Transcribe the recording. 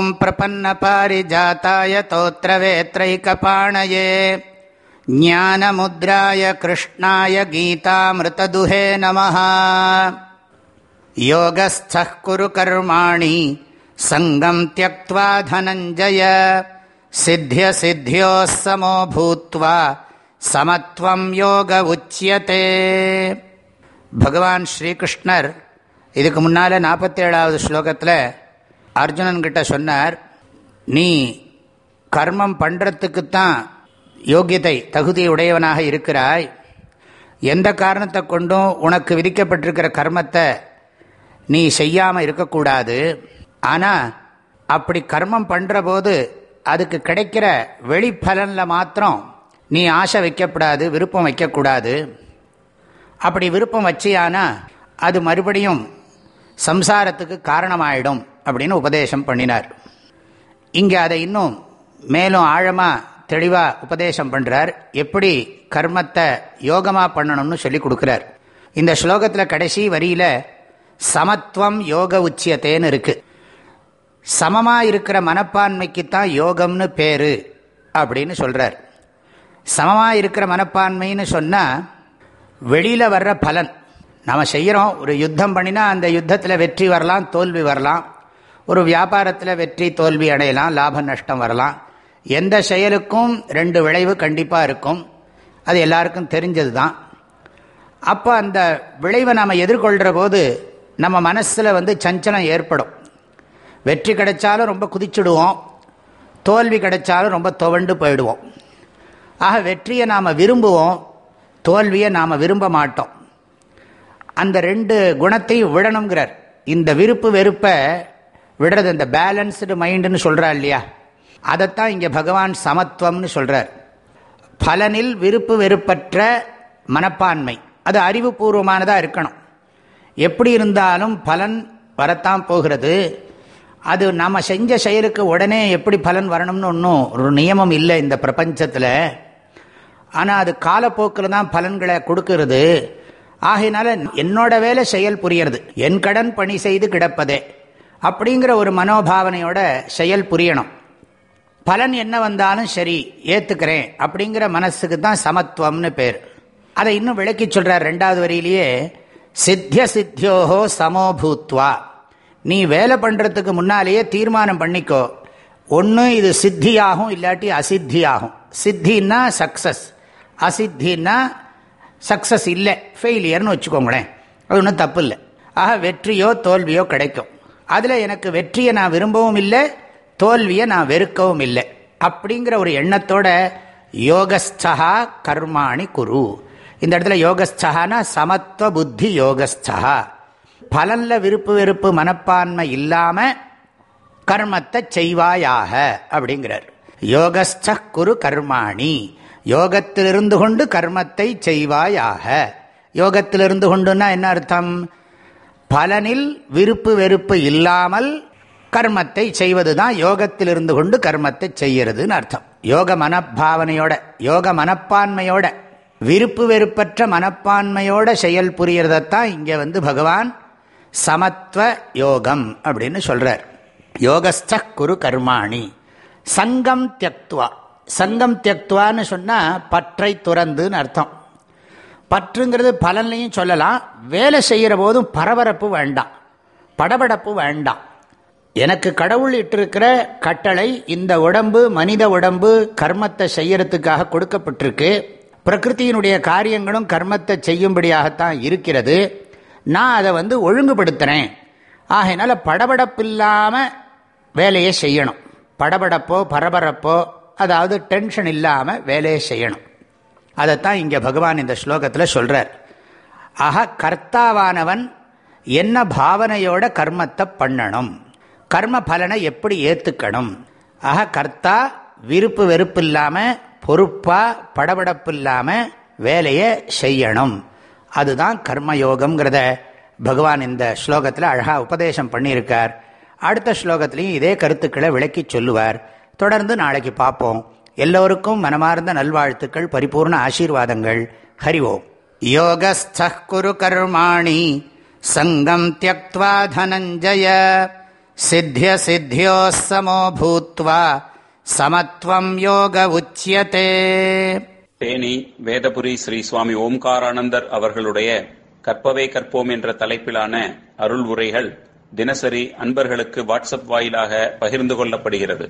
ॐ प्रपन्नपारिजाताय तोत्रवेत्रैकपाणये ज्ञानमुद्राय कृष्णाय गीतामृतदुहे नमः योगस्थः कुरु कर्माणि सङ्गम् त्यक्त्वा धनञ्जय सिद्ध्यसिद्ध्योः समो भूत्वा समत्वं योग उच्यते பகவான் ஸ்ரீகிருஷ்ணர் இதுக்கு முன்னால் நாற்பத்தேழாவது ஸ்லோகத்தில் அர்ஜுனன்கிட்ட சொன்னார் நீ கர்மம் பண்ணுறதுக்குத்தான் யோக்கியத்தை தகுதி உடையவனாக இருக்கிறாய். எந்த காரணத்தை கொண்டும் உனக்கு விதிக்கப்பட்டிருக்கிற கர்மத்தை நீ செய்யாமல் இருக்கக்கூடாது. ஆனால் அப்படி கர்மம் பண்ணுற போது அதுக்கு கிடைக்கிற வெளிப்பலனில் மாத்திரம் நீ ஆசை வைக்கக்கூடாது விருப்பம் வைக்கக்கூடாது. அப்படி விருப்பம் வச்சியானா அது மறுபடியும் சம்சாரத்துக்கு காரணமாயிடும். அப்படின்னு உபதேசம் பண்ணினார். இங்கே அதை இன்னும் மேலும் ஆழமாக தெளிவாக உபதேசம் பண்ணுறார் எப்படி கர்மத்தை யோகமாக பண்ணணும்னு சொல்லி கொடுக்குறார். இந்த ஸ்லோகத்தில் கடைசி வரியில் சமத்துவம் யோக உச்சியத்தேன்னு இருக்குது சமமாக இருக்கிற மனப்பான்மைக்குத்தான் யோகம்னு பேர் அப்படின்னு சொல்கிறார் சமமாக இருக்கிற மனப்பான்மைன்னு சொன்னால் வெளியில் வர்ற பலன். நம்ம செய்கிறோம் ஒரு யுத்தம் பண்ணினா அந்த யுத்தத்தில் வெற்றி வரலாம் தோல்வி வரலாம். ஒரு வியாபாரத்தில் வெற்றி தோல்வி அடையலாம் லாப நஷ்டம் வரலாம். எந்த செயலுக்கும் ரெண்டு விளைவு கண்டிப்பாக இருக்கும். அது எல்லாருக்கும் தெரிஞ்சது தான் அப்போ அந்த விளைவை நாம் எதிர்கொள்கிற போது நம்ம மனசில் வந்து சஞ்சலம் ஏற்படும். வெற்றி கிடைச்சாலும் ரொம்ப குதிச்சுடுவோம். தோல்வி கிடைச்சாலும் ரொம்ப துவண்டு போயிடுவோம். ஆக வெற்றியை நாம் விரும்புவோம். தோல்வியை நாம் விரும்ப மாட்டோம். அந்த ரெண்டு குணத்தையும் விடணுங்கிறார். இந்த விருப்பு வெறுப்பை விடுறது. இந்த பேலன்ஸ்டு மைண்டுன்னு சொல்கிறா இல்லையா? அதைத்தான் இங்கே பகவான் சமத்துவம்னு சொல்கிறார் பலனில் விருப்பு வெறுப்பற்ற மனப்பான்மை. அது அறிவுபூர்வமானதாக இருக்கணும். எப்படி இருந்தாலும் பலன் வரத்தான் போகிறது. அது நாம் செஞ்ச செயலுக்கு உடனே எப்படி பலன் வரணும்னு ஒன்றும் ஒரு நியமம் இல்லை இந்த பிரபஞ்சத்தில். ஆனால் அது காலப்போக்கில் தான் பலன்களை கொடுக்கறது. ஆகையினால என்னோட வேலை செயல் புரியறது. என் கடன் பணி செய்து கிடப்பதே. அப்படிங்கிற ஒரு மனோபாவனையோட செயல் புரியணும். பலன் என்ன வந்தாலும் சரி ஏற்றுக்கிறேன் அப்படிங்கிற மனசுக்கு தான் சமத்துவம்னு பேர். அதை இன்னும் விளக்கி சொல்கிறார் ரெண்டாவது வரியிலேயே சித்திய சித்தியோகோ சமோபூத்வா நீ வேலை பண்ணுறதுக்கு முன்னாலேயே தீர்மானம் பண்ணிக்கோ. ஒன்று இது சித்தியாகும் இல்லாட்டி அசித்தியாகும். சித்தின்னா சக்ஸஸ் அசித்தின்னா சக்ஸஸ் இல்லை ஃபெயிலியர்னு வச்சுக்கோங்களேன். அது ஒன்றும் தப்பு இல்லை. ஆக வெற்றியோ தோல்வியோ கிடைக்கும். அதில் எனக்கு வெற்றியை நான் விரும்பவும் இல்லை தோல்வியை நான் வெறுக்கவும் இல்லை. அப்படிங்கிற ஒரு எண்ணத்தோட யோகஸ்தகா கர்மாணி குரு. இந்த இடத்துல யோகஸ்தகானா சமத்துவ புத்தி யோகஸ்தகா பலனில் விருப்பு வெறுப்பு மனப்பான்மை இல்லாமல் கர்மத்தை செய்வாயாக அப்படிங்கிறார். யோகஸ்த குரு கர்மாணி. யோகத்திலிருந்து கொண்டு கர்மத்தை செய்வாயாக. யோகத்திலிருந்து கொண்டுன்னா என்ன அர்த்தம்? பலனில் விருப்பு வெறுப்பு இல்லாமல் கர்மத்தை செய்வது தான் யோகத்தில் இருந்து கொண்டு கர்மத்தை செய்கிறதுன்னு அர்த்தம். யோக மனப்பாவனையோட யோக மனப்பான்மையோட விருப்பு வெறுப்பற்ற மனப்பான்மையோட செயல் புரியறதத்தான் இங்கே வந்து பகவான் சமத்துவ யோகம் அப்படின்னு சொல்கிறார் யோகஸ்த குரு கர்மாணி. சங்கம் தியக்துவா. சங்கம் தியக்துவான்னு சொன்னால் பற்றை துறந்துன்னு அர்த்தம். பற்றுங்கிறது பலன்லையும் சொல்லலாம். வேலை செய்கிற போதும் பரபரப்பு வேண்டாம். படபடப்பு வேண்டாம். எனக்கு கடவுள் இட்டிருக்கிற கட்டளை இந்த உடம்பு மனித உடம்பு கர்மத்தை செய்யறதுக்காக கொடுக்கப்பட்டிருக்கு. பிரகிருத்தியினுடைய காரியங்களும் கர்மத்தை செய்யும்படியாகத்தான் இருக்கிறது. நான் அதை வந்து ஒழுங்குபடுத்துகிறேன் ஆகையினால படபடப்பு இல்லாமல் வேலையை செய்யணும். படபடப்போ பரபரப்போ அதாவது டென்ஷன் இல்லாமல் வேலையை செய்யணும். அதைத்தான் இங்கே பகவான் இந்த ஸ்லோகத்தில் சொல்கிறார் ஆக கர்த்தாவானவன் என்ன பாவனையோட கர்மத்தை பண்ணணும்? கர்ம பலனை எப்படி ஏற்றுக்கணும் ஆக கர்த்தா விருப்பு வெறுப்பு இல்லாமல் பொறுப்பாக படபடப்பு இல்லாமல் வேலையை செய்யணும். அதுதான் கர்மயோகம்ங்கிறத பகவான் இந்த ஸ்லோகத்தில் அழகாக உபதேசம் பண்ணியிருக்கார். அடுத்த ஸ்லோகத்திலையும் இதே கருத்துக்களை விளக்கி சொல்லுவார். தொடர்ந்து நாளைக்கு பார்ப்போம். எல்லோருக்கும் மனமார்ந்த நல்வாழ்த்துக்கள் பரிபூர்ண ஆசீர்வாதங்கள். ஹரி ஓம். யோகஸ்த குரு கர்மாணி சங்கம் தியக்வா தனஞ்சய சித்திய சித்தியோ சமோ பூத்வா சமத்துவம் யோக உச்சியதே. தேனி வேதபுரி ஸ்ரீ சுவாமி ஓம்காரானந்தர் அவர்களுடைய கற்பவே கற்போம் என்ற தலைப்பிலான அருள் உரைகள் தினசரி அன்பர்களுக்கு வாட்ஸ்அப் வாயிலாக பகிர்ந்து கொள்ளப்படுகிறது.